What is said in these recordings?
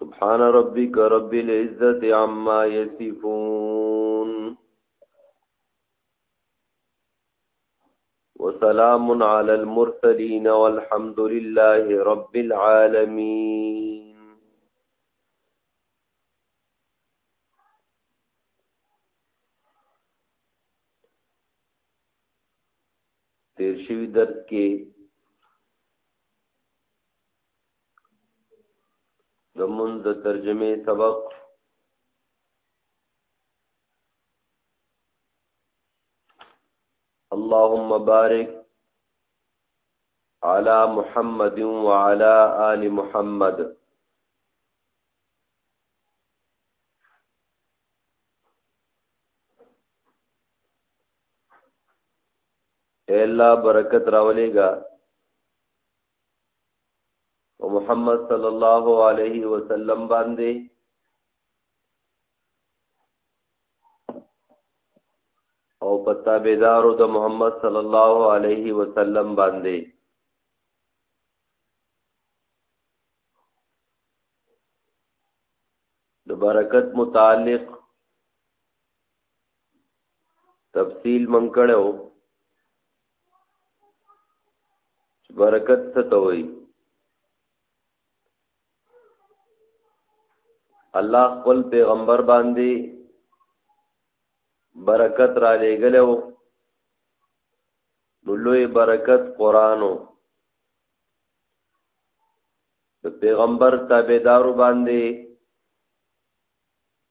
سبحان ربك رب العزة عما يصفون وسلام على المرسلين والحمد لله رب العالمين تیر شوی درس کې د مونږ د ترجمه سبق اللهم بارک على محمد وعلى آل محمد اے الله برکت راولېګا او محمد صلی الله علیه وسلم باندې او پتا بیدارو د محمد صلی الله علیه وسلم باندې د برکت متعلق تفصیل من کړو چې برکت څه ته وایي الله خپل پیغمبر باندې برکت را لېګلو نو لوی برکت قرانو د پیغمبر تابعدارو باندې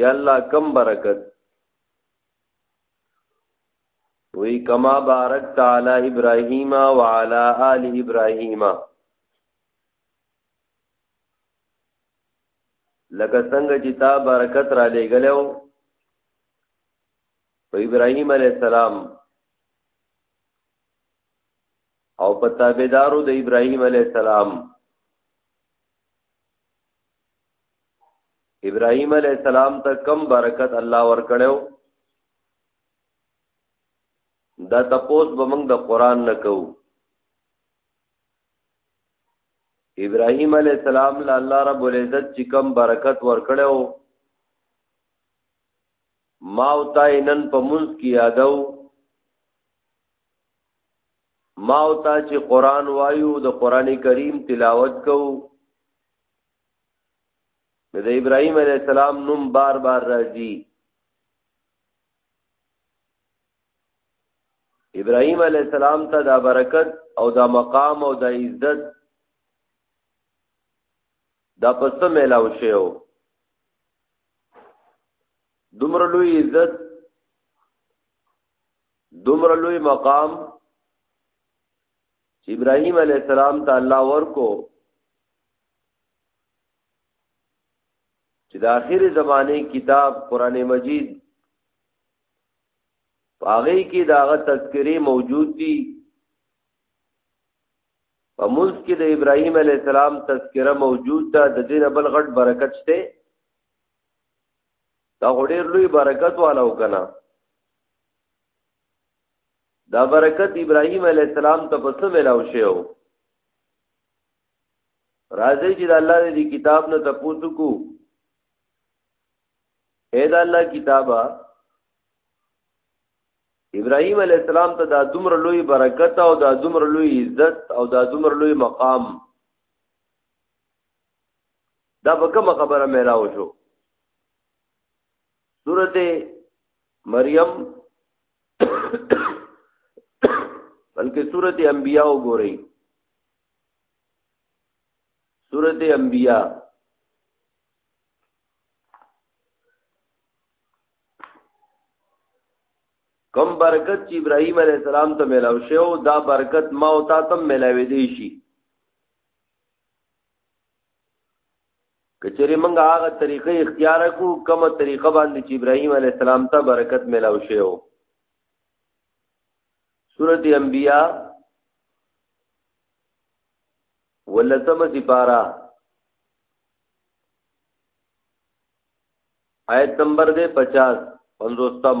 یا الله کم برکت وی کما بارکت علی ابراهیم و علی آل ابراهیم لکه څنګه چې تا برکت را لېګلو په ابراهیم علی السلام او په تابعدارو د ابراهیم علی السلام ابراهيم عليه السلام ته کم برکت الله ورکړو دا تپوس به موږ د قران نه کوو ابراهيم عليه السلام له الله رب العزت چې کم برکت ورکړو ما او تا نن په منځ کې یادو ما او تا چې قران وایو د قران کریم تلاوت کوو د ابراهیم علی السلام نوم بار بار راځي ابراهیم علی السلام ته دا برکت او دا مقام او دا عزت دا پس ملاو شیو دومره لوی عزت دومره لوی مقام چې ابراهيم عليه السلام ته الله ورکو چې د آخري زمانه کتاب قران مجید پاغې کې داغه تذکری موجود دي په ملک کې د ابراهيم عليه السلام تذکره موجود ده د دې بل غټ برکت شته دا غوډیر لوی برکت والا وکنا دا برکت ابراهیم علی السلام ته پس ملاو شو راځي چې د الله دې کتاب نه تاسو کو اے دا الله کتابه ابراهيم عليه السلام ته دا دومره لوی برکت او دا دومره لوی عزت او دا دومره لوی مقام دا په کومه خبره مې راو شو سورته مریم بلکې سورته انبیاء وګورئ سورته انبیاء کم برکت چې ابراهيم عليه السلام ته ملاو شو دا برکت ما او تا تم ملاوي دي شي کچری منګه هغه طریقې اختیار کو کومه طریقه باندې چې ابراهیم علی السلام ته برکت ملاو شو سورۃ انبیاء ولتم سپارا آیت نمبر دے پچاس پنزوستم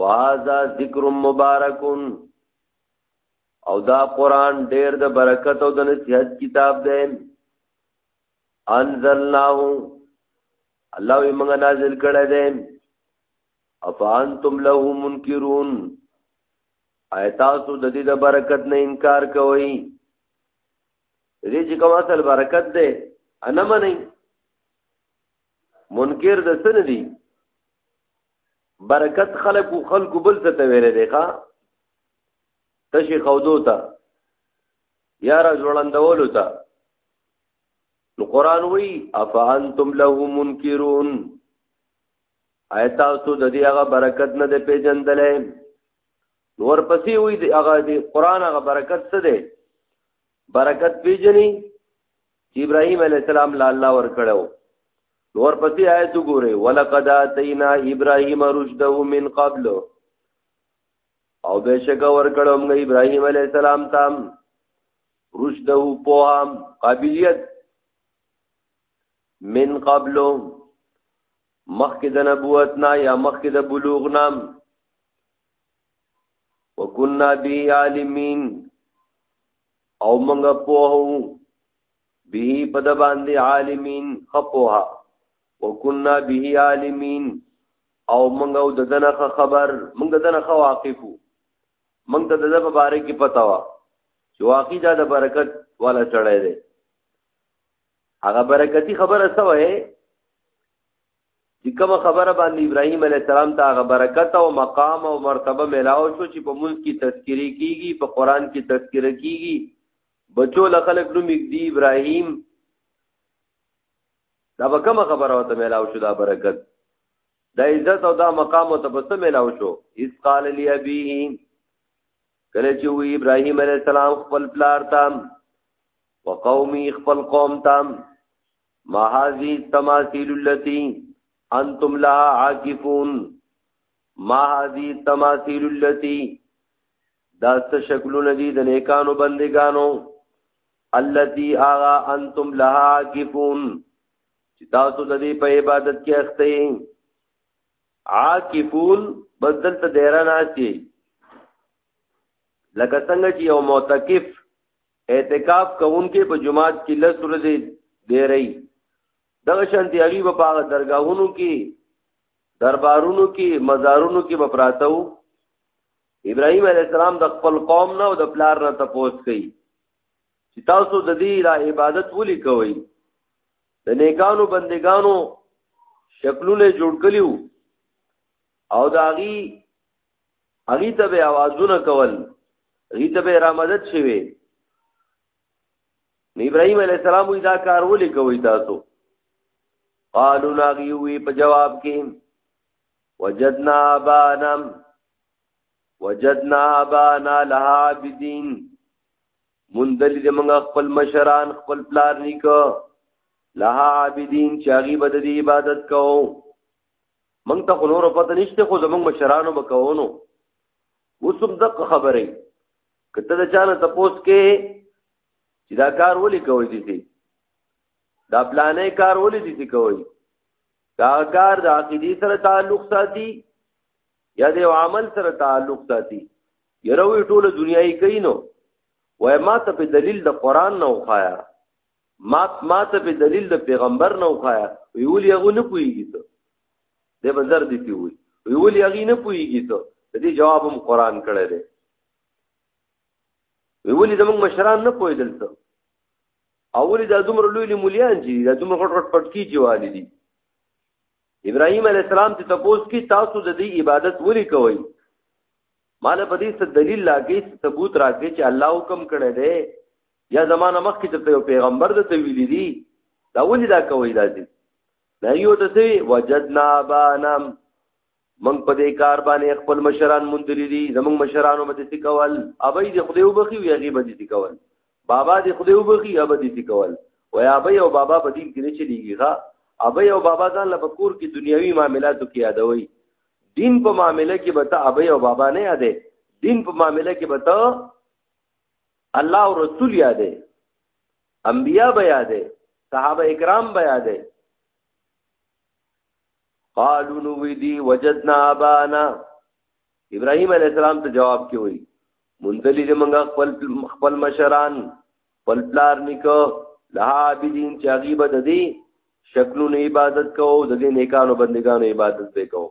وهذا ذکر مبارک او دا قران ډیر د برکت او د نصیحت کتاب دی انزلناه الله یې موږ نازل کړی دی افانتم له منکرون ایتاسو د دې د برکت نه انکار کوئ دې چې کوم اصل برکت دی انمنئ منکر د سن دی برکت خلق او خلق بل څه ته ویل دی ښا تشي خودو ته یا را جوړندولو ته نو قران وی افانتم له منکرون آیت تاسو د دې هغه برکت نه دی پیژندلې نور پسې وی دی هغه دی قران هغه برکت څه دی برکت پیژني چې ابراهيم عليه السلام لا الله ور کړو ورپسې آیت وګوره ولقد اتینا ابراهیم رشده من قبل او بشک ورکړم غ ابراهیم علی السلام تام رشده پوهام قابلیت من قبل مخک د نبوت نا یا مخک د بلوغ نام وکنا بی عالمین او منګه پوهو به په د باندې عالمین خپوها وکنا به عالمین او موږ او د دنه خبر موږ د دنه واقفو موږ ته د په باره کې پتا وا چې واقعي دا د برکت والا چړې دی هغه برکتی خبره څه وای چې کوم خبره باندې ابراهیم علی السلام ته هغه برکت او مقام او مرتبه ملاو شو چې په ملک کې تذکری کیږي په قران کې تذکره کیږي بچو له خلک نوم دی ابراهیم دا به کومه خبره وته ملاو شو دا برکت دا عزت او دا مقام ته بس ملاو شو اس قال لی ابیه کله چې وی ابراهیم علی السلام خپل پلار تام وقومی خپل قوم تام ما هذه التماثيل التي انتم لها عاكفون ما هذه التماثيل التي دا ست شکلونه دي د نیکانو بندګانو التي اغا انتم لها عاکفون چې تاسو د دې په عبادت کې اخته یې عاکفون بدل ته دیره ناشي لکه څنګه چې یو معتکف اعتکاف کوونکې په جماعت کې لس ورځې دیرې دغه شانتي هغه په پاغه درگاهونو کې دربارونو کې مزارونو کې بپراتو ابراهيم عليه السلام د خپل قوم نه او د پلار نه تپوس کوي چې تاسو د دې را عبادت ولي کوئ د نیکانو بندگانو شکلونه جوړ کړیو او د هغه هغه ته به आवाजونه کول هغه ته به را مدد شوي ابراهيم عليه السلام دا کار ولي کوي تاسو قالو ناغي وی په جواب کې وجدنا بانم وجدنا بانا لها عابدین مندل دې موږ خپل مشران خپل پلار نیکو لها عابدین چې هغه بد دې عبادت کوو موږ ته نور پته نشته خو زموږ مشرانو بکوونو وسم دق خبرې کته د چانه تپوس کې چې دا کار ولې کوي دي دا پلانې کار ولې دي کوي دا کار د عقیدې سره تعلق ساتي یا د عمل سره تعلق ساتي یروي ټول دنیاي کوي نو وای ما ته په دلیل د قران نه وخایا ما ما ته په دلیل د پیغمبر نه وخایا ویول یغو نه پويږي ته د بازار دی تی وی ویول یغی نه پويږي ته د دې جواب هم قران کړی دی ویول زموږ مشران نه پویدل ته اولی دا دومره لوی لوی مليان چې دا دومره غټ غټ پټکی چې والي دي ابراهيم عليه السلام ته تاسو کی تاسو د دې عبادت ولي کوئ مال په دې څه دلیل لاګي چې ثبوت راکړي چې الله حکم کړی دی یا زمانه مخکې چې یو پیغمبر د ته ویلي دي دا ولې دا کوي دا دي دا یو د څه وجدنا بانم من په دې کار باندې خپل مشران مندري دي زموږ مشرانو باندې څه کول ابي دې خدای وبخي وي هغه باندې څه کول بابا دې خدای وبخي یا به دې کول وای ابي او بابا په دین کې نه چلیږي ها ابي او بابا ځان له پکور کې دنیوي معاملاتو کې یادوي دین په معاملې کې به ته ابي او بابا نه یادې دین په معاملې کې به ته الله او رسول یادې انبیا به یادې صحابه کرام به یادې قالو نو وی دی وجدنا ابانا ابراهيم عليه السلام ته جواب کې وی مندلی دې منګه خپل خپل مشران خپل پلار نکو له عابدین چې هغه به د دې شکلونو عبادت کوو د دې نیکانو بندگانو عبادت به کوو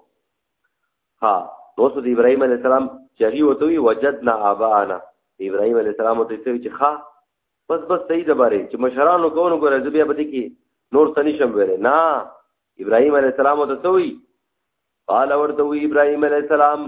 ها نو سو د ابراهیم علی السلام چې هغه وته وی وجدنا ابانا ابراهیم علی السلام ته څه چې ښا بس بس صحیح د باره چې مشرانو کوو نو ګورې بیا به دې کې نور تنی شم ویلې نه ابراهیم علی السلام ته څه وی قال ورته وی ابراهیم علی السلام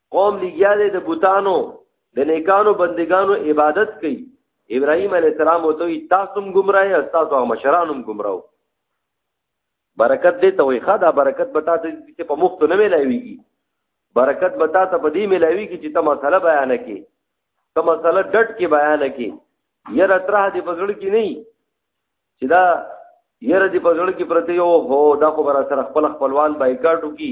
قوم لګیا دی د بوتانو د نیکانو بندگانو عبادت کوي ابراهيم عليه السلام وته تاسو هم گمراه یې تاسو هم مشران هم گمراه برکت دې ته وي خدا برکت به تاسو چې په مفت نه ملایويږي برکت به تاسو په دې ملایويږي چې ته مسله بیان کړي ته مسله ډټ کې بیان کړي یره تراه دې په ځړ کې نه چې دا یره دې په ځړ کې پرته یو هو دا خو بر سره خپل خپلوان بایکاټ وکي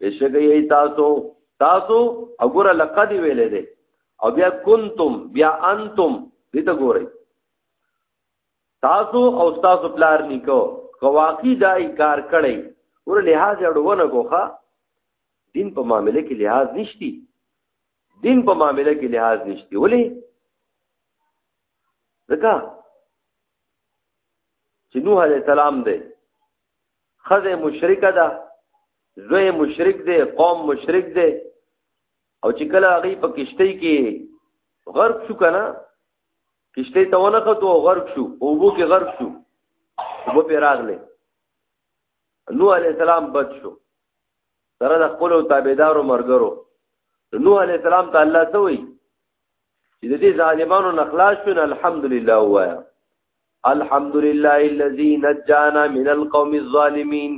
بشکه یی تاسو تاسو وګوره لقد ویلې ده او بیا کنتم بیا انتم دې ته ګورئ تاسو او تاسو پلار نیکو کواقی دای کار کړی ور لحاظ اړونه کوخه دین په معاملې کې لحاظ نشتی دین په معاملې کې لحاظ نشتی ولی ځکه چې نوح علی السلام دی خزه مشرک ده زوی مشرک دی قوم مشرک دی او چې کله هغه په کشته کې غرق شو کنه کشته ته ونه خطو غرق شو او بو کې غرق شو وو په راغله نوح علی السلام بچ شو سره د خپل تابعدارو مرګرو نوح علی السلام ته الله ته وی چې دې ظالمانو نخلاص شون الحمدلله وایا الحمد لله الذي نجانا من القوم الظالمين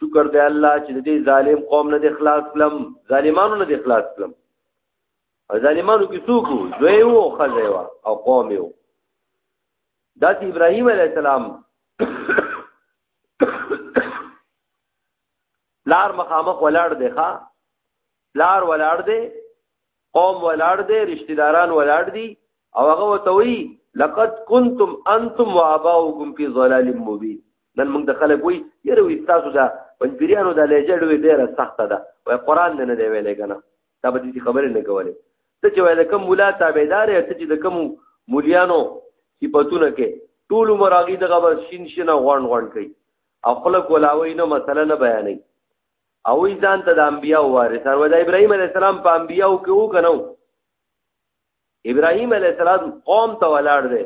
شکر دی الله چې دې ظالم قوم نه د خلاص کلم ظالمانو نه د خلاص کلم ظالمانو کې څوک دوی وو خزه وا او قوم یو دا چې ابراهيم عليه السلام لار مخامخ ولاړ دی ښا لار ولاړ دی قوم ولاړ دی رشتہ داران ولاړ دي او هغه وتوي لقد كنتم انتم واباؤكم في ضلال مبين نن موږ د خلک وي یره وي تاسو دا پنځپیرانو د لهجه ډوي ډیره سخته ده وای قران نه دی ویلې کنه دا به دې خبرې نه کولې ته چې وای د کوم مولا تابعدار یا ته چې د کوم مولیانو صفاتونه کې ټول مراغي دغه بس شین شین غون غون کوي او خلک ولاوي نو مسله نه بیانې او وی ځان ته د انبیاء وارثان و د ابراهیم علی السلام په انبیاء کې و کنو ابراهیم علی السلام قوم ته ولاړ دی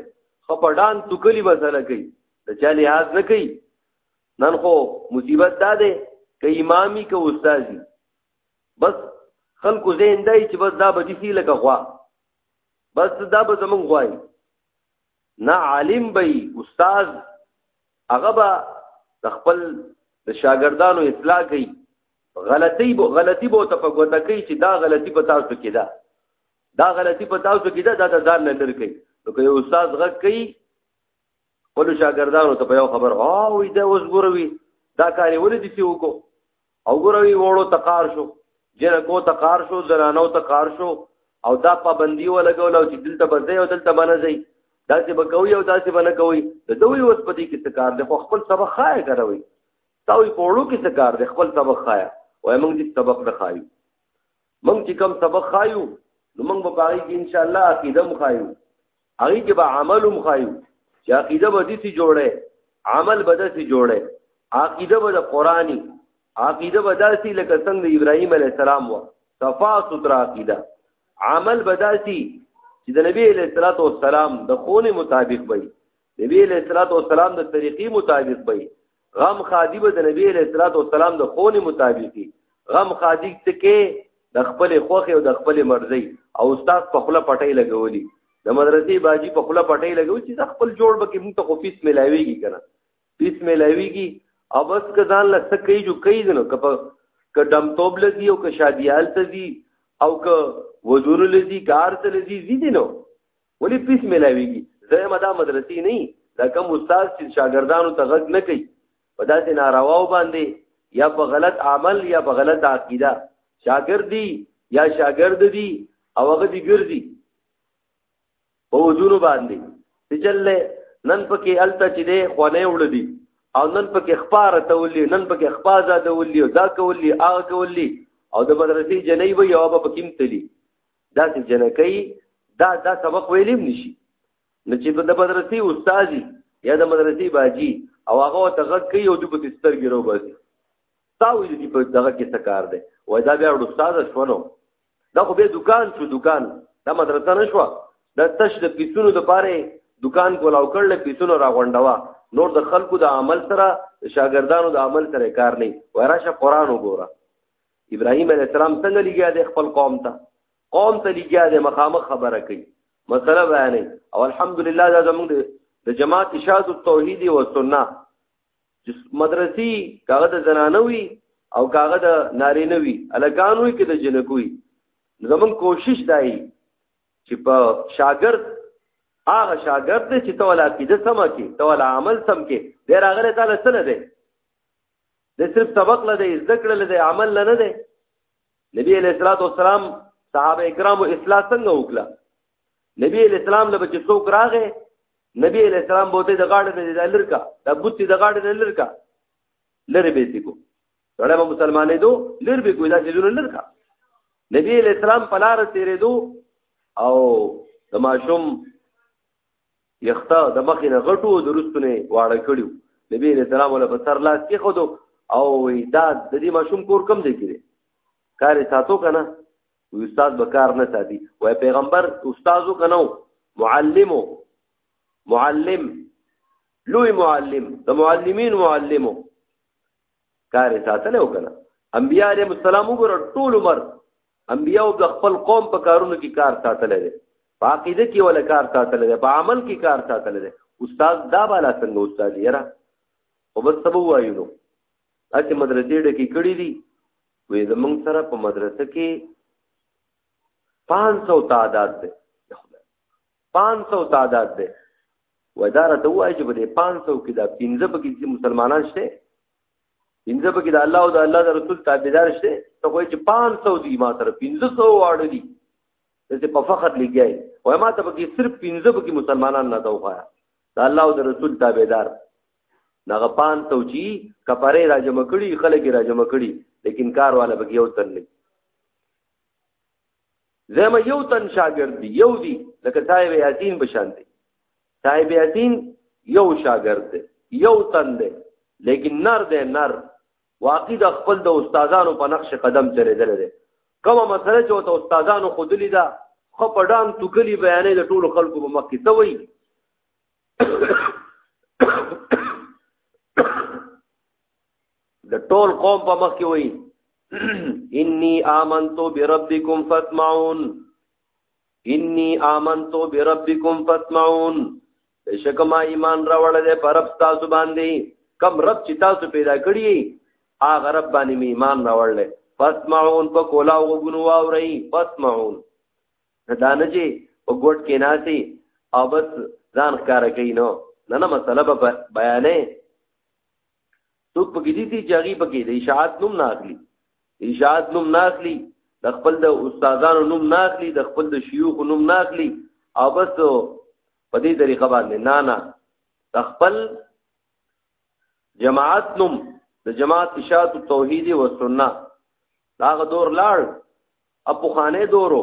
خو په ډان توکلی وسنه کوي د چا لحاظ نه کوي نن خو مصیبت دا ده ک امامي ک استادي بس خلکو زین دی چې بس دا به دي لکه غوا بس دا به زمون غوای نه عالم به استاد هغه به د خپل د شاګردانو اصلاح کوي غلطي بو غلطي بو ته په ګوته کوي چې دا غلطي په تاسو کې ده دا غلطي په تاسو کې ده دا د ځان نه لر کوي نو که یو استاد غږ کوي خپل شاګردانو ته په یو خبر او وي دا اوس ګوروي دا کاری ولې دي چې وکړو او ګوروي وړو تقار شو جره کو تقار شو زنانو تقار شو او دا پابندي ولګول او چې دلته بځي او دلته باندې ځي دا چې بکوي او دا چې باندې کوي د دوی وس پدې کې څه کار دی خو خپل سبق خای کوي تاوي په وړو کې څه کار دی خپل سبق خای وای موږ دې سبق نه خایو موږ چې کم سبق خایو نو موږ به باغی کې ان شاء الله عقیده مخایو هغه کې به عمل هم خایو چې عقیده به دې سي جوړه عمل به دې سي جوړه عقیده به د قرآني عقیده به داسي لکه څنګه د ابراهيم عليه السلام و صفا ستر عقیده عمل به داسي چې د نبی عليه الصلاه والسلام د خونه مطابق وي نبی عليه الصلاه والسلام د طریقې مطابق وي غم خادی به د نبی علیہ الصلوۃ والسلام د خونې مطابقي غم خادی څه کې د خپل خوخه او د خپل مرزي او استاد په خپل پټي لګولي د مدرسې باجی په خپل پټي لګو چې خپل جوړ بکې موږ ته خو پیس ملاويږي کنه پیس ملاويږي او بس کزان لا سکه جو کوي دنو کپ کډم توب لذي او ک شاديال تذي او ک وزور لذي کار ته لذي زی دي نو ولی پیس ملاویږي زه مدا مدرسې نه دا کوم استاد چې شاګردانو ته غږ نه کوي په داسې نارواو باندې یا په غلط عمل یا په غلط عقیده شاګرد دی یا شاګرد دی او هغه دی ګرځي په وجونو باندې چې چلې نن پکې الته چې دی خونه وړ دی او نن پکې خبره تولې نن پکې خبازه تولې دا کولې هغه کولې او د مدرسې جنې وي او په کېم تللی دا چې جنکۍ دا دا سبق ویلیم نشي نو چې په د مدرسې استاد یا د مدرسې باجی او هغه ته غږ کوي او د په سترګې رو باسي تا ویل دي په دغه کې څه کار دی وای دا بیا استاد شونو دا خو به دکان شو دکان دا مدرسه نه شو دا تش د پیسونو د پاره دکان کولاو کړل پیسونو راغونډوا نور د خلکو د عمل سره شاګردانو د عمل سره کار نه وراشه قران وګوره ابراهيم عليه السلام څنګه لګیا دی خپل قوم ته قوم ته لګیا دی مخامخ خبره کوي مسله بیان او الحمدلله دا زموږ د جماعت اشاعت التوحید او سنت چې مدرسې کاغه د زنانوي او کاغه د نارینوي الکانوي کې د جنکوي زموږ کوشش دای چې په شاګرد هغه شاګرد چې تولا کې د سم کې تولا عمل سم کې ډیر هغه تعالی سره دی د صرف سبق له دی زده کړه له دی عمل له نه دی نبی علیہ الصلوۃ والسلام صحابه کرامو اصلاح څنګه وکړه نبی علیہ السلام له چې څوک راغې نبی علیہ السلام بوته د غاړې نه د لرکا د بوتي د غاړې نه لرکا لری به سیکو سره به مسلمانې دو لری به کوی دا چې جوړ لرکا نبی علیہ السلام پلار تیرې دو او د ماشوم یخته د مخې نه غټو د رستونه واړه کړیو نبی علیہ السلام ولا په سر لاس کې خدو او دا د دې ماشوم کور کم دی کړي کار ساتو کنه استاد به کار نه ساتي وای پیغمبر استادو کنه معلمو معلم لوی معلم د معلمین معلمو کار یې ساتلی و که نه انبیا علیهم السلام وګوره ټول عمر انبیاو د خپل قوم په کارونو کې کار ساتلی دی په عقیده کې ولا کار ساتل دي په عمل کې کار ساتل دي استاد دا بالا څنګه استاد یې را او بس سبو وایو نو اته مدرسې ډکې کړې دي وې زمونږ سره په مدرسه کې 500 تعداد ده 500 تعداد دی ودار ته وایي چې په دې 500 کې دا 15 پکې چې مسلمانان شته 15 پکې د الله او د الله د رسول تابعدار شته ته وایي چې 500 دی ما سره 1500 واړه دي دته په فخر لګیای وای ما ته پکې صرف 15 پکې مسلمانان نه دا وخایا د الله او د رسول تابعدار دغه 500 چې کفاره را جمع کړي خلک را جمع کړي لیکن کار والا پکې یو تن نه زما یو تن شاګرد دی یو دی لکه صاحب یاسین بشان دی صاحب یاسین یو شاګرد دی یو تن دی لیکن نر دی نر واقعي د خپل د استادانو په نقش قدم چلیدل دی کومه مسله چې ته استادانو خودلی دا خو په ډان توکلی بیانې د ټولو خلکو په مخ کې ته وایي د ټول قوم په مخ کې وای انی آمنتو بربکم فاسمعون انی آمنتو بربکم فاسمعون بشک ما ایمان راوړل دې پر رب تاسو باندې کم رب چې تاسو پیدا کړی هغه رب باندې می ایمان راوړل فاسمعون په کولا وګونو واوري فاسمعون دا نه چې په ګوټ کې ناسي او بس ځان ښکار کوي نو نه نه مسله به بیانې څوک پکې دي چې هغه پکې د اشاعت نوم نه اخلي اشاعت نوم نه اخلي د خپل د استادانو نوم نه اخلي د خپل د شيوخ نوم نه اخلي او بس په دې طریقه باندې نه نه د خپل جماعت نوم د جماعت اشاعت توحید او سنت داغه دور لاړ اپو خانه دورو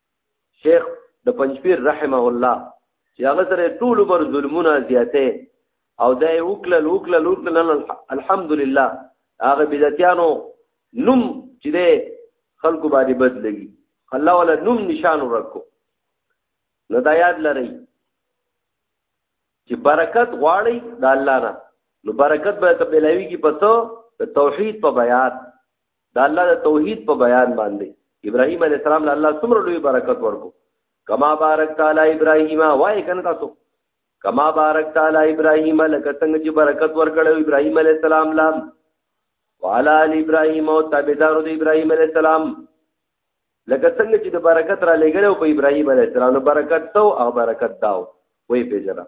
شیخ د پنځپیر رحمه الله چې هغه سره ټول بر ظلمونه زیاته او دا یو کله لو کله لو کله الحمدلله هغه بدعتانو نوم چې ده خلکو باندې بد لګي الله ولا نوم نشان ورکو نو دا یاد لرئ چې برکت غواړي د الله نه نو برکت به ته بلاوي کې پته د توحید په بیان دا الله د توحید په بیان باندې ابراهیم علی السلام له الله څومره لوی برکت ورکو کما بارک تعالی ابراهیم وای کنه تاسو کما بارک تعالی ابراهیم لکه څنګه چې برکت ورکړو ابراهیم علی السلام لا وعلى ال ابراهیم او تابعدار د ابراهیم علی السلام لکه څنګه چې د برکت را لګلو په ابراهیم علی السلام نو برکت تو او برکت داو وای پیژنه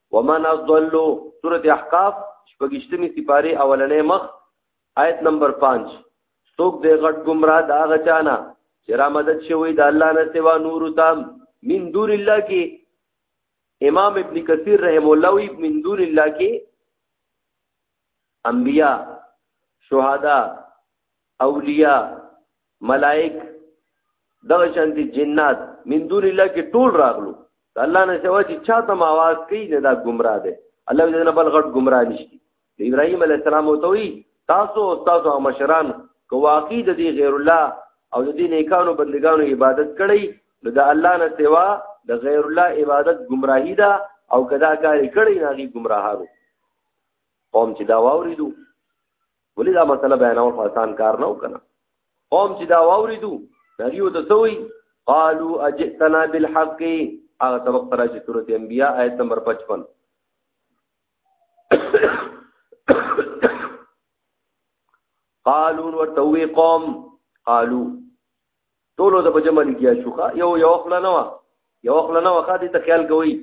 ومن اضل سوره احقاف شپږشتمي سپاره اولنې مخ آیت نمبر 5 څوک دې غټ گمراه دا غچانا چې را مدد شوی د الله نه سوا نور تام من دون الله کې امام ابن کثیر رحم الله وی من دون الله کې انبیا شهدا اولیاء ملائک دغه شانتي جنات من دون الله کې ټول راغلو الله نه سوا چې چا ته आवाज کوي نه دا گمراه ده الله دې نه بل غټ گمراه نشي ابراهيم عليه السلام وته وي تاسو او تاسو مشران کو واقعي د دې غیر الله او د دې نیکانو بندگانو عبادت کړي نو د الله نه سوا د غیر الله عبادت گمراهي ده او کدا کاری کړي نه غي گمراهانو قوم چې دا واوریدو ولې دا مسله بیانول خو آسان کار نه وکنه قوم چې دا واوریدو نبیو ته سوی قالو اجئتنا بالحق هغه سبق ترا چې سورته انبیاء آیت نمبر 55 قالو ورته وی قوم قالو ټولو د بجمه لګیا شو ښا یو یو خپل نه و یو خپل نه و ښا دې ته خیال کوي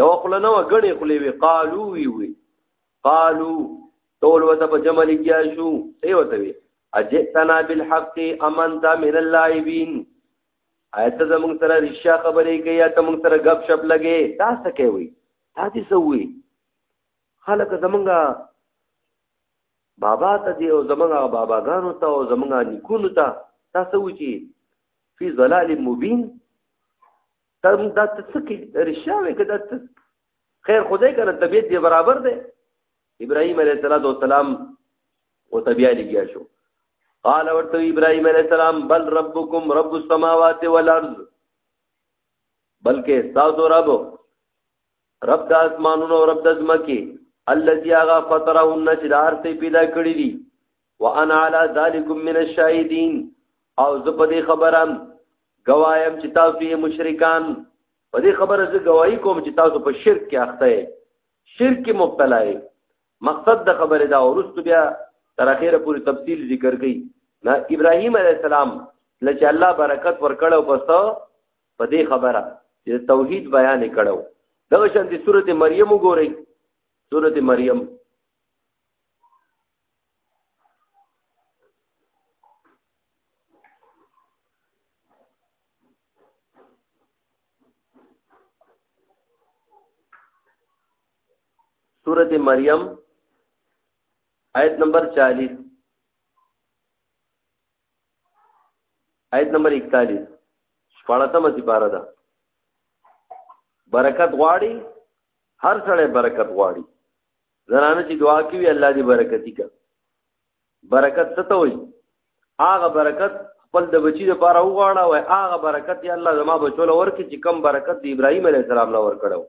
یو خپل نه و غني خپل وی قالو وی وی قالو ټولو د بجمه لګیا شو ای وته وی اجئتنا بالحق امنت من اللاعبین ایت زمون سره رشا خبرې کوي یا ته مون سره غب شپ لګي دا څه کوي دا دې سوي خلک زمونږه بابا ته دې او زمونږ هغه باباګانو ته او زمونږ هغه نیکونو ته تا څه وي چې فی ضلال مبین ته هم دا ته څه کې رښتیا وې که دا ته خیر خدای که نه طبیعت دې برابر دی ابراهیم علیه السلام وسلام او طبیعه لګیا شو قال ورته ابراهيم عليه السلام بل ربكم رب السماوات والارض بلکې تاسو رب رب د اسمانونو رب د زمکی الذي اغا فطرهن چې دار ته پیدا کړی دي وانا على ذلكم من الشاهدين او زه په دې خبره گوایم چې تاسو یې مشرکان په دې خبره زه گواہی کوم چې تاسو په شرک کې اخته یې شرک کې مبتلا یې مقصد د خبره دا ورست بیا تر اخره پوری تفصیل ذکر کړي نا ابراهيم عليه السلام لکه الله برکت ورکړو پس په دې خبره چې توحید بیان کړو دا شان دي سورته مریم وګورئ سورته مریم سورت مریم آیت نمبر چالیس آیت نمبر 41 شپاړسمه سپاره ده برکت غواړي هر سړی برکت غواړي زنانه چې دعا کوي الله دې برکتی کا برکت څه ته وایي هغه برکت خپل د بچی لپاره وغواړه او هغه برکت یا الله زما بچو لور کې چې کم برکت د ابراهیم علی السلام لور کړو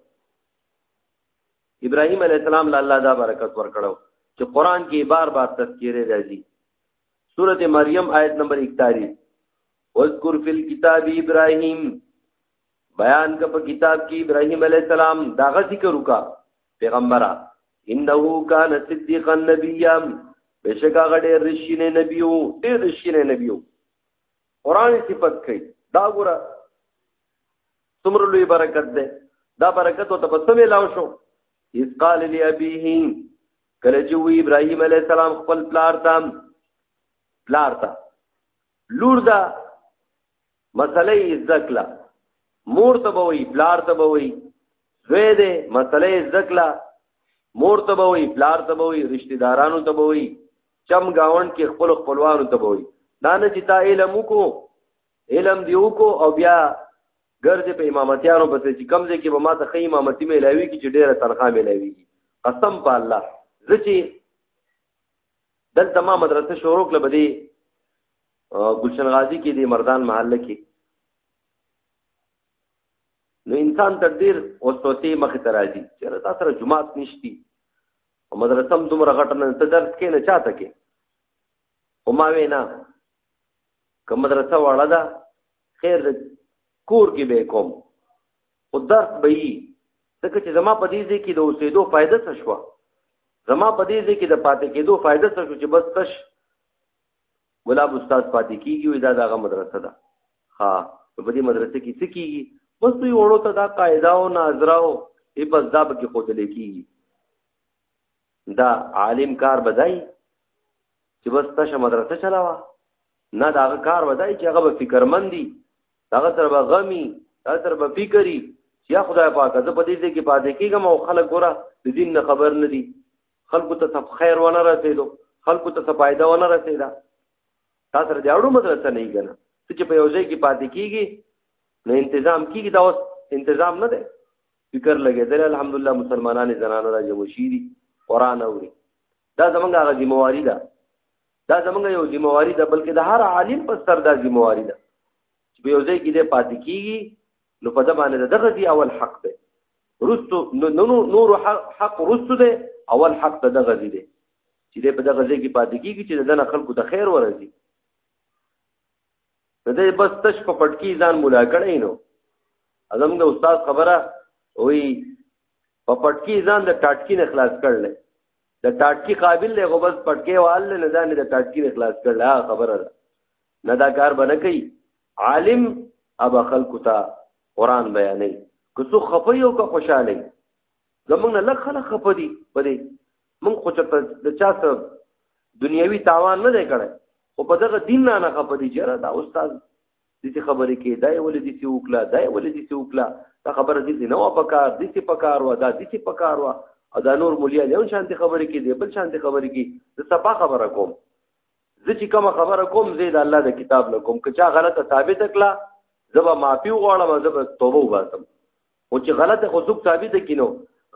ابراهیم علی السلام له الله دا برکت ور کړو چې قران کې بار بار تذکیره راځي سورت مریم آیت نمبر 41 اذکر فی الكتاب ابراهیم بیان کا په کتاب کې ابراهیم علی السلام دا غ ذکر وکا پیغمبره انه کان صدیقا نبیا بشکا غډه رشینه نبیو ډیر رشینه نبیو قران صفت کوي دا ګوره څومره لوی برکت ده دا برکت او تبسم لاو شو اس قال لی ابیه کله چې وی ابراهيم عليه السلام خپل پلار ته پلار ته لور دا مسلې ذکلا مور ته به وی پلار ته به وی زوی دې مسلې ذکلا مور ته به وی پلار ته به وی رشتہ دارانو ته به وی چم گاون کې خپل خپلوانو ته به وی دا نه چې تا علم کو علم دیو کو او بیا ګرځې په امامتیانو پسې چې کم ځای کې به ما ته ښه امامتي میلاوي کړي چې ډېره تنخوا میلاویږي قسم په الله زه چې دلته ما مدرسه شروع کړه به دې ګلشن غازي کې دې مردان محله کې نو انسان تر ډېر وسوسې مخې ته راځي چې تا سره جماعت نشتی او مدرسه هم دومره غټه نه ته درس کې نه چاته کې خو ما وینا که مدرسه وړه ده خیر د کور کې به کوم او درس به یي ځکه چې زما په دې ځای کې د اوسېدو فایده څه شوه زما په دې ځای کې د پاتې کېدو فایده څه شو چې بس تش ګلاب استاد پاتې کیږي وي دا دغه مدرسه ده ها په دې مدرسه کې څه کیږي بس دوی وړو ته دا قاعده او ناظره او ای بس دا به کې خود لیکي دا عالم کار بدای چې بس تشه مدرسه چلاوه نه دا هغه کار ودای چې هغه به فکرمن دي هغه سره به غمي هغه سره به فکري چې یا خدای پاک زه په دې ځای کې پاتې کېږم او خلک ګوره د دین نه خبر نه دي خلکو ته څه خیر ونه رسېدو خلکو ته څه فایده ونه رسېده تا سره د اړو مدرسه نه یې کنه ته چې په یو ځای کې پاتې کېږي نو انتظام کېږي دا اوس انتظام نه دی فکر لګېدل الحمدلله مسلمانانې زنانه را جمع شي دي قرآن اوري دا زمونږ هغه ذمہواری ده دا زمونږ یو ذمہواری ده بلکې د هر عالم په سر دا ذمہواری ده چې به یو ځای کې د پاتې کیږي نو په د باندې دغه دی اول حق ده رستو نو نور حق رستو ده اول حق ده دغه دی چې د په دغه ځای کې پاتې کیږي چې د دنه خلکو ته خیر ورسي د دې بس تش په پټکی ځان مولا کړی نو اعظم د استاد خبره وی په پټکی ځان د ټاټکی نه خلاص کړل د ټاټکی قابل له غو بس پټکی وال نه ځان د ټاټکی نه خلاص کړل خبره ده نه دا کار بنه کوي عالم ابا خلق تا قران بیانې که څو خفه یو که خوشاله زمونږ نه لک خلک خفه دي په دې مونږ خو چرته د چا سره دنیوي تاوان نه دی کړی خو په دغه دین نه نه خفه دي چې دا استاد دې خبرې کې دای ولې دې سی وکړه دای ولې دې سی وکړه دا خبره دې نه و پکار دې سی پکار و دا دې سی پکار و او دا نور مولیا دې شانتي خبرې کې دې بل شانتي خبرې کې د صفه خبره کوم زه چې کوم خبره کوم زه د الله د کتاب نه کوم که چا غلطه ثابت کړه زبا معافي وغواړم زبا توبه وباسم او چې غلطه خو څوک ثابت کینو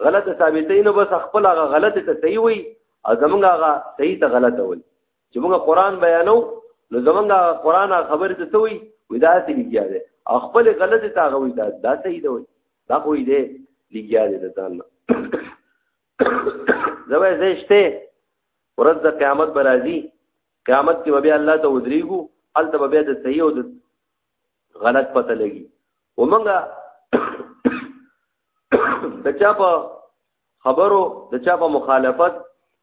غلطه ثابتې نو بس خپل هغه غلطه ته صحیح وي او زمونږ هغه صحیح ته غلطه وي چې موږ قران بیانو نو زمونږ قران خبره ته وي ودا سي لګیا دي او خپل غلط ته غوي دا دا صحیح دی دا خو دې لګیا دي د ځان زوی زشته ورځ د قیامت برازي قیامت کې بیا الله ته ودرېګو الته بیا د صحیح او د غلط پته لګي ومنګه د چا په خبرو د چا په مخالفت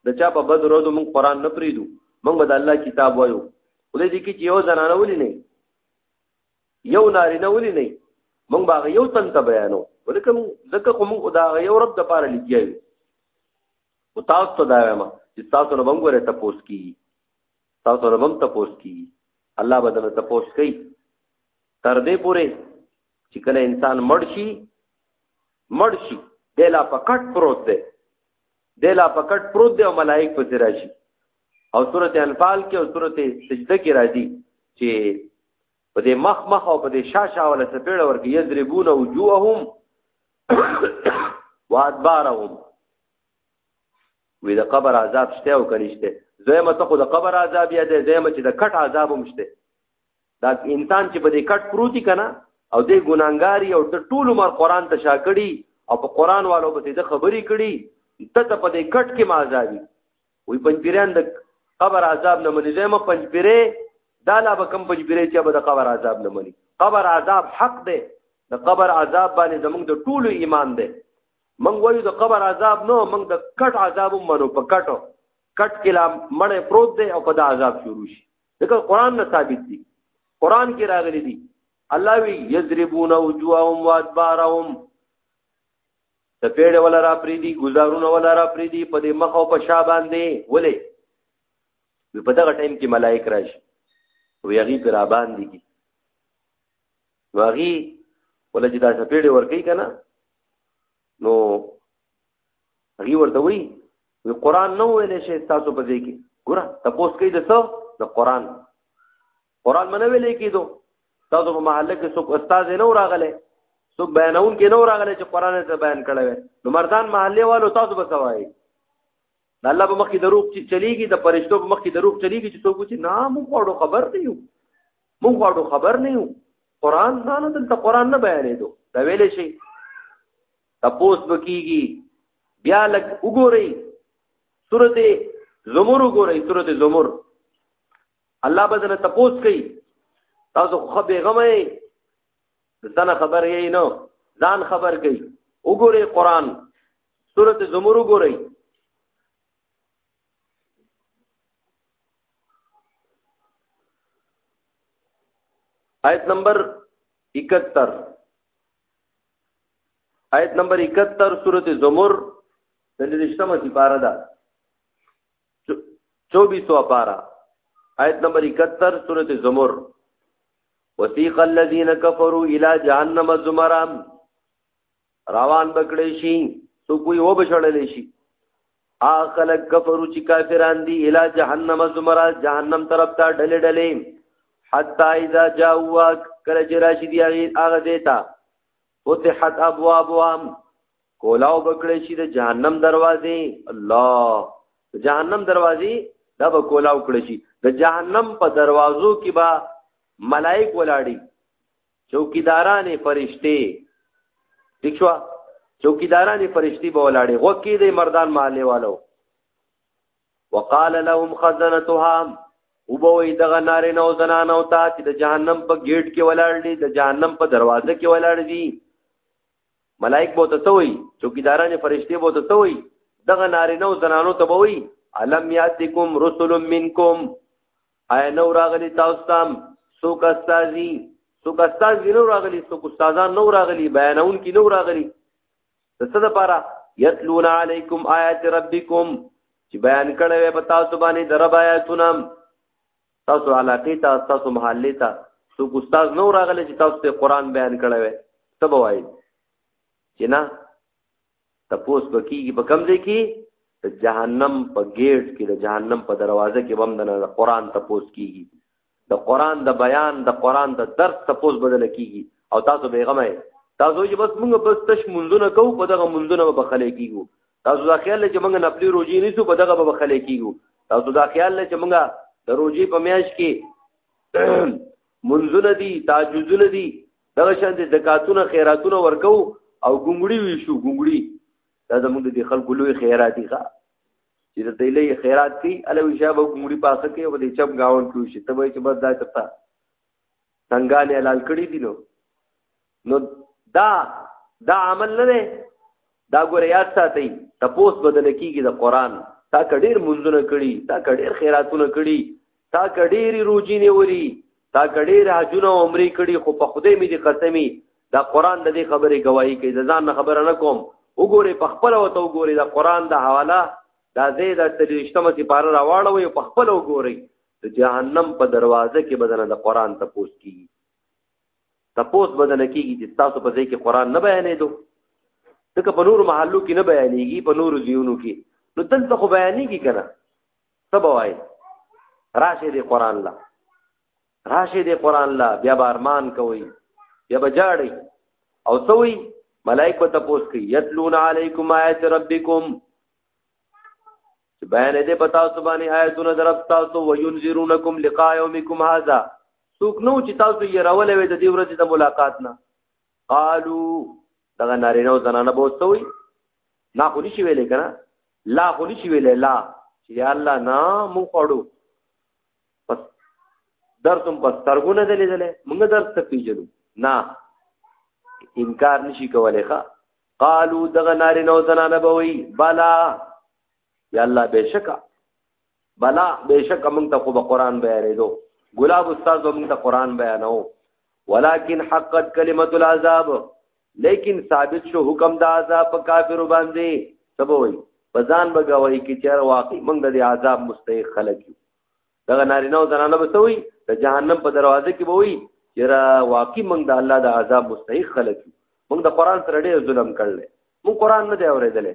د چا په بد ورځو موږ قران نه پریدو موږ به د الله کتاب وایو ولې دې کې چې یو زنانه ولې نه یو نارینه ولې نه موږ باغ یو تن ته بیانو ولکه ځکه خو موږ دا یو رب د پاره لګیایو او تاسو ته دا وایم چې تاسو نه موږ ورته تپوس کی تاسو نه موږ تپوس کی الله به دنه تپوس کوي تر دې پوره چې کله انسان مړ شي مړ شي دی لا په کټ پروت دی دی لا په کټ پروت دی او ملائک پسې راشي او سورت انفال کې او سورت سجده کې راځي چې په دې مخ مخ او په دې شاشه ولا سپېړه ورکې یضربون وجوههم وادبارهم وی د قبر عذاب شته او کنيشته زمه ته خو د قبر عذاب یادې زمه چې د کټ عذاب هم شته دا انسان چې په دې کټ پروتي کنه او دې ګناګاری او د ټول عمر قران ته شاکړي او په قران والو په دې خبرې کړي ته ته په دې کټ کې مازاري وي پنځپیران د قبر عذاب نه مني زمو پنځپیره دا لا به کم پنځپیره چې به د قبر عذاب نه مني قبر عذاب حق دی د قبر عذاب باندې زموږ د ټولو ایمان دی موږ وایو د قبر عذاب نو موږ د کټ عذاب منو په کټو کټ کې لا مړې پروت دی او په دا عذاب شروع شي ځکه قران نه ثابت دي قران کې راغلي دي الله وی یضربون وجوههم وادبارهم د پیړ ولا را پری دي گزارونه ولا را پری دي په دې مخ او په شا باندې ولې په دغه ټایم کې ملائک راشي وی هغه پر باندې کی واغي ولې چې دا سپېړې ورکی کنه نو هغه ورته وی وی قران نو ویل شي تاسو په دې کې ګوره تاسو کې د څه د قران قران منو ویل کېدو تاسو په محله کې څوک استاد نه راغله څوک بیانون کې نه راغله چې قران ته بیان کړی وي نو مردان محله والو تاسو به سوای د الله په مخ کې دروغ چې چلیږي د پرشتو په مخ کې دروغ چلیږي چې څوک چې نه مو غواړو خبر نه یو مو غواړو خبر نه یو قران نه نه دلته قران نه بیانې دو دا ویلې شي تپوس بکیږي بیا لک وګورئ سورته زمر وګورئ سورته زمر الله بدل تپوس کوي تاسو خو بیغمه ځان خبر یې نو ځان خبر کوي وګورئ قران سورته زمر وګورئ آیت نمبر 71 آیت نمبر 71 سورته زمر د لریشتمه سپاره ده 24 سپاره آیت نمبر 71 سورته زمر وسیق الذین کفروا الی جهنم زمرا روان بکړې شي سو کوی و بشړلې شي ا خلق کفرو چې کافران دي اله جهنم زمرا جهنم طرف ته ډلې ډلې حتا اذا جاءوا کله چې راشي دی هغه دیتا فتحت ابوابها کولاو بکړې شي د جهنم دروازې الله د جهنم دروازې دا به کولاو کړې شي د جهنم په دروازو کې با ملائک ولاړي چوکیداران فرشتي دښوا چوکیداران فرشتي به ولاړې غوکې دې مردان محله والو وقال لهم خزنتها وبوي دغه نارې نو زنان او تا چې د جهنم په گیټ کې ولاړ دي د جهنم په دروازه کې ولاړ دي ملائک بو ته وي چوکیداران فرشتي بو ته وي دغه نارې نو زنانو ته وي الم یاتکم رسل منکم آیا نو راغلی تاسو تام څوک استاذي څوک استاذي نو راغلی څوک استادان نو راغلی بیانون کې نو راغلی د څه لپاره یتلون علیکم آیات ربکم چې بیان کړي وي په تاسو باندې د رب آیاتونه تاسو علاقه ته تاسو محله ته څوک استاد نو راغلی چې تاسو ته قران بیان کړي وي تبوای چې نه تپوس بکیږي په کوم ځای کې د جهنم په گیټ کې د جهنم په دروازه کې بم د قرآن تپوس کیږي د قرآن د بیان د قرآن د درس تپوس بدل کیږي او تاسو بیغمه تاسو چې بس موږ بس تش منځونه کوو په دغه منځونه به خلې کیږو تاسو دا خیال چې موږ نپلی روزي نیسو په دغه به خلې کیږو تاسو دا خیال چې موږ د روزي په میاش کې منځونه دي تاجوزونه دي دا شان دي زکاتونه خیراتونه ورکو او ګنګړي وي شو ګنګړي دا زموږ د خلکو لوی خیرات دي ښا چې د دې لوی خیرات کوي اله وشابه ګنګړي پاسه کوي او د چم گاون کوي چې ته وایي چې بس دا چپتا څنګه نه حلال کړی دي نو نو دا دا عمل نه دی دا ګوره یاد ساتي تپوس بدل کیږي د قران تا کډیر منځونه کړي تا کډیر خیراتونه کړي تا کډيري روجي نیولي تا کډير حجونه عمرې کړي خو په خوده مې دي قسمي دا قران د دې خبرې گواہی کوي ځان نه خبره نه کوم وګوره په خپل او ته وګوره دا قران د حواله دا زید تلويشتمه سي پار راواړوي په خپل وګوره د جهنم په دروازه کې بدنه د قران ته پوس کیږي تپوس بدنه کیږي چې تاسو په ځای کې قران نه بیانې دو ځکه په نور محلو کې نه بیانېږي په نور زیونو کې نو دلته خو بیانېږي کنه څه به وایي راشي دی قران لا راشي دی قران لا بیا به ارمان کوي بیا به جاړي او سوي ملائک به تاسو کوي یتلون علیکم آیات ربکم بیان دې پتا سبحانه آیاتونه درب تاسو وینذرونکم لقاء یومکم هذا څوک نو چې تاسو یې راولې وې د دې ورځې د ملاقات نه قالو دغه نارینه او زنانه به وسوي نا خو نشي ویلې کنه لا خو نشي ویلې لا چې یا الله نه مو خوړو پس درس هم پس ترګونه دلې دلې موږ درس ته پیژنو نه انکار نشي کولای ښا قالو دغه ناری نو زنانه بوي بلا یا الله بشکا بلا بهشکه موږ ته خو به قرآن بیانېدو ګلاب استاد به موږ ته قرآن بیانو ولیکن حقت کلمت العذاب لیکن ثابت شو حکم د عذاب په کافر باندې سبوي په ځان به گواهی کې چیر واقعي موږ د عذاب مستحق خلک یو دغه نارینه او زنانه به سوي د جهنم په دروازه کې به وي چې را واقعي موږ د الله د عذاب مستحق خلک یو موږ د قران سره ډېر ظلم کړل موږ قران نه دی اورېدلې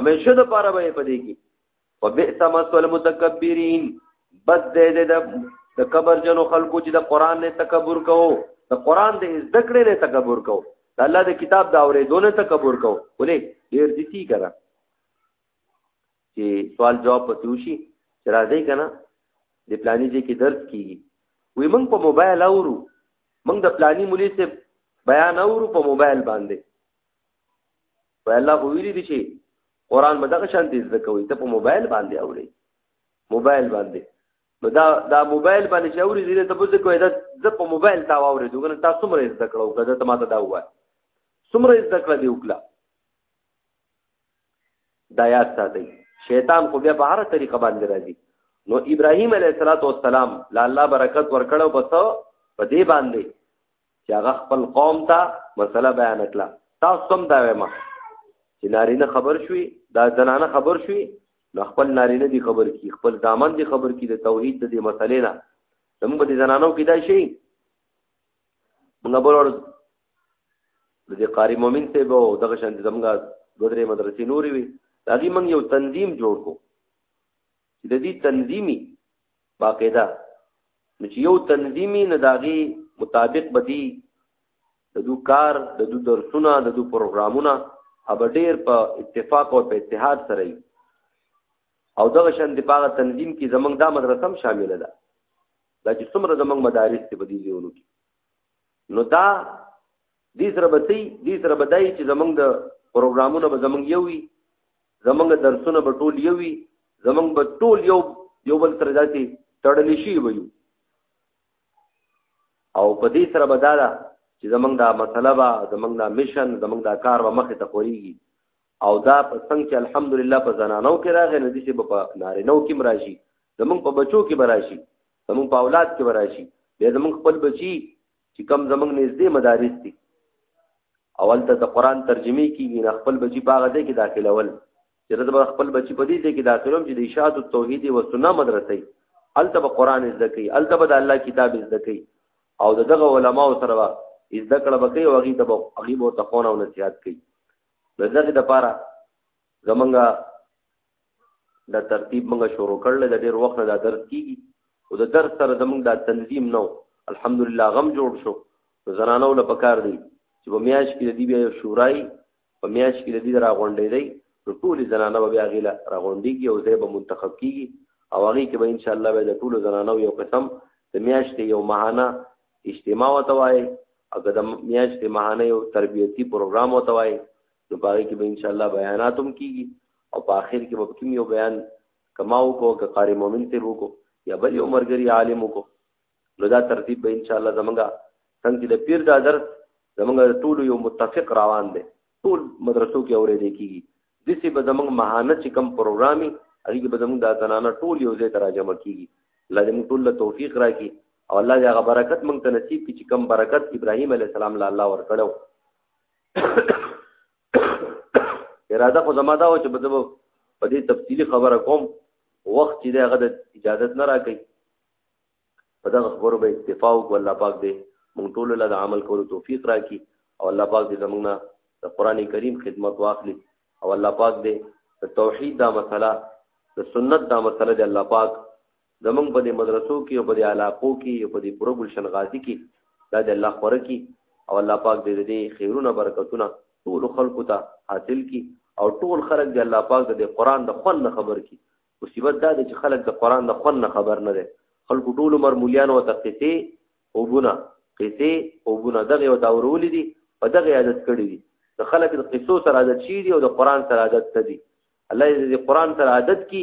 همیشه د پاره به په دې کې په بئس مسول متکبرین بد دې دې د کبر جنو خلکو چې د قران نه تکبر کوو د قران د ذکر نه تکبر کوو د الله د کتاب دا اورې دونه تکبر کوو ولې ډیر دې تی کرا چې سوال جواب پتی وشي چې را دې کنه د پلاني دې کې درس کیږي وی موږ په موبایل اورو موږ د پلاني مولي ته بیان اورو په موبایل باندې و الله خو ویلي دي چې قرآن به دغه شان دې زده کوي ته په موبایل باندې اوري موبایل باندې نو دا دا موبایل باندې چې اوري دې ته به زده کوي دا زه په موبایل تا واوري دوګنه تاسو مره زده کړو کړه ته ماته دا وای څومره زده کړه دی وکړه دا یاد ساتي شیطان خو بیا په هر طریقه باندې راځي نو ابراهیم علیه السلام لا الله برکت ورکړو پس په دې باندې چې هغه خپل قوم ته مسله بیان کړه تاسو کوم دا وایم چې نارینه خبر شوي دا زنانه خبر شوي نو خپل نارینه دی خبر کی خپل دامن دی خبر کی د توحید د دې مسلې نه زموږ د زنانو کې دا شي موږ به ورو د دې قاری مومن ته به دغه شان زموږ دوه درې مدرسې نورې وي دا دې موږ یو تنظیم جوړ کو چې د دې تنظیمي باقاعده نو چې یو تنظیمي نه داغي مطابق بدی د دو کار د دو درسونه د دو پروګرامونه اب ډیر په اتفاق او په اتحاد سره او دغه شان د پاغه تنظیم کې زمنګ دا مدرسه هم شامل ده دا چې څومره زمنګ مدارس ته بدی دیونو کې نو دا دې سره به څه دې سره به دای چې زمونږ د پروګرامونه به زمونږ یو وي زمونږ درسونه به ټول یو وي زمونږ به ټول یو یو بل سره داسې تړلی شي وي او په دې سره به دا ده چې زمونږ دا مسله به زمونږ دا میشن زمونږ دا کار به مخې ته خورېږي او دا په څنګه چې الحمدلله په زنانو کې راغی نو دې چې به په نارینو کې مراشي زمونږ په بچو کې براشي زمونږ په اولاد کې براشي بیا زمونږ خپل بچي چې کم زمنګ نږدې مدارس دي اول ته د قران ترجمه کیږي نه خپل بچی باغ دې کې داخله ول چې رته خپل بچی په دې دې کې داخلوم چې د اشاعت توحید او سنت مدرسې الته به قران زده کوي الته به د الله کتاب زده کوي او دغه علما سره به زده کړه به کوي او هغه ته به هغه به تخونه او نصيحت کوي دغه د پاره زمونږه دا ترتیب موږ شروع کړل د ډیر وخت نه دا درس کیږي او د درس سره زمونږ دا تنظیم نو الحمدلله غم جوړ شو زنانو له پکار دی چې په میاش کې د دې بیا شورای په میاش کې د دې راغونډې دی نو ټول زنانه به بیا غیله راغونډيږي او زه به منتخب کیږي او هغه کې به ان شاء الله به د ټول زنانو یو قسم د میاشتې یو ماهانه اجتماع وتوای او د میاشتې ماهانه یو تربیتی پروګرام وتوای نو باغې کې به ان شاء الله بیانات هم کیږي او په اخر کې به کوم یو بیان کما وکړو که قاری مومن ته وکړو یا بل یو مرګري عالم وکړو نو دا ترتیب به ان شاء الله زمونږه څنګه د پیر دا درس زمونږه ټول یو متفق روان دی ټول مدرسو کې اورې دی کیږي دسی به زمونږ ماهانه چې کم پروګرامي هغه کې به زمونږ د زنانه ټول یو ځای تراجمه کیږي الله دې موږ ټول له توفیق راکړي او الله دې هغه برکت موږ ته نصیب کړي چې کم برکت ابراهیم علی السلام له الله ورکړو اراده خو زما دا و چې بده په دې تفصیلی خبره کوم وخت چې دغه د اجازه نه راکړي په دغه خبرو به اکتفا وکړو الله پاک دې مونږ ټول له عمل کولو توفیق راکړي او الله پاک دې زمونږ نه د قران کریم خدمت واخلي او الله پاک دې د توحید دا مسله د سنت دا مسله دې الله پاک زمونږ په دې مدرسو کې او په دې علاقو کې او په دې پوره ګلشن غازي کې دا د الله خوره کې او الله پاک دې دې خیرونه برکتونه ټول خلکو ته حاصل کی او ټول خلک دې الله پاک دې قران د خون خبر کی مصیبت دا دې چې خلک د قران د خون خبر نه دي خلکو ټول عمر مولیان او تقیته او بنا قصه او بنا دغه او داورول دي په دغه عادت کړی دي د خلک د قصو سره عادت شي دي او د قران سره عادت دي الله دې قران سره عادت کی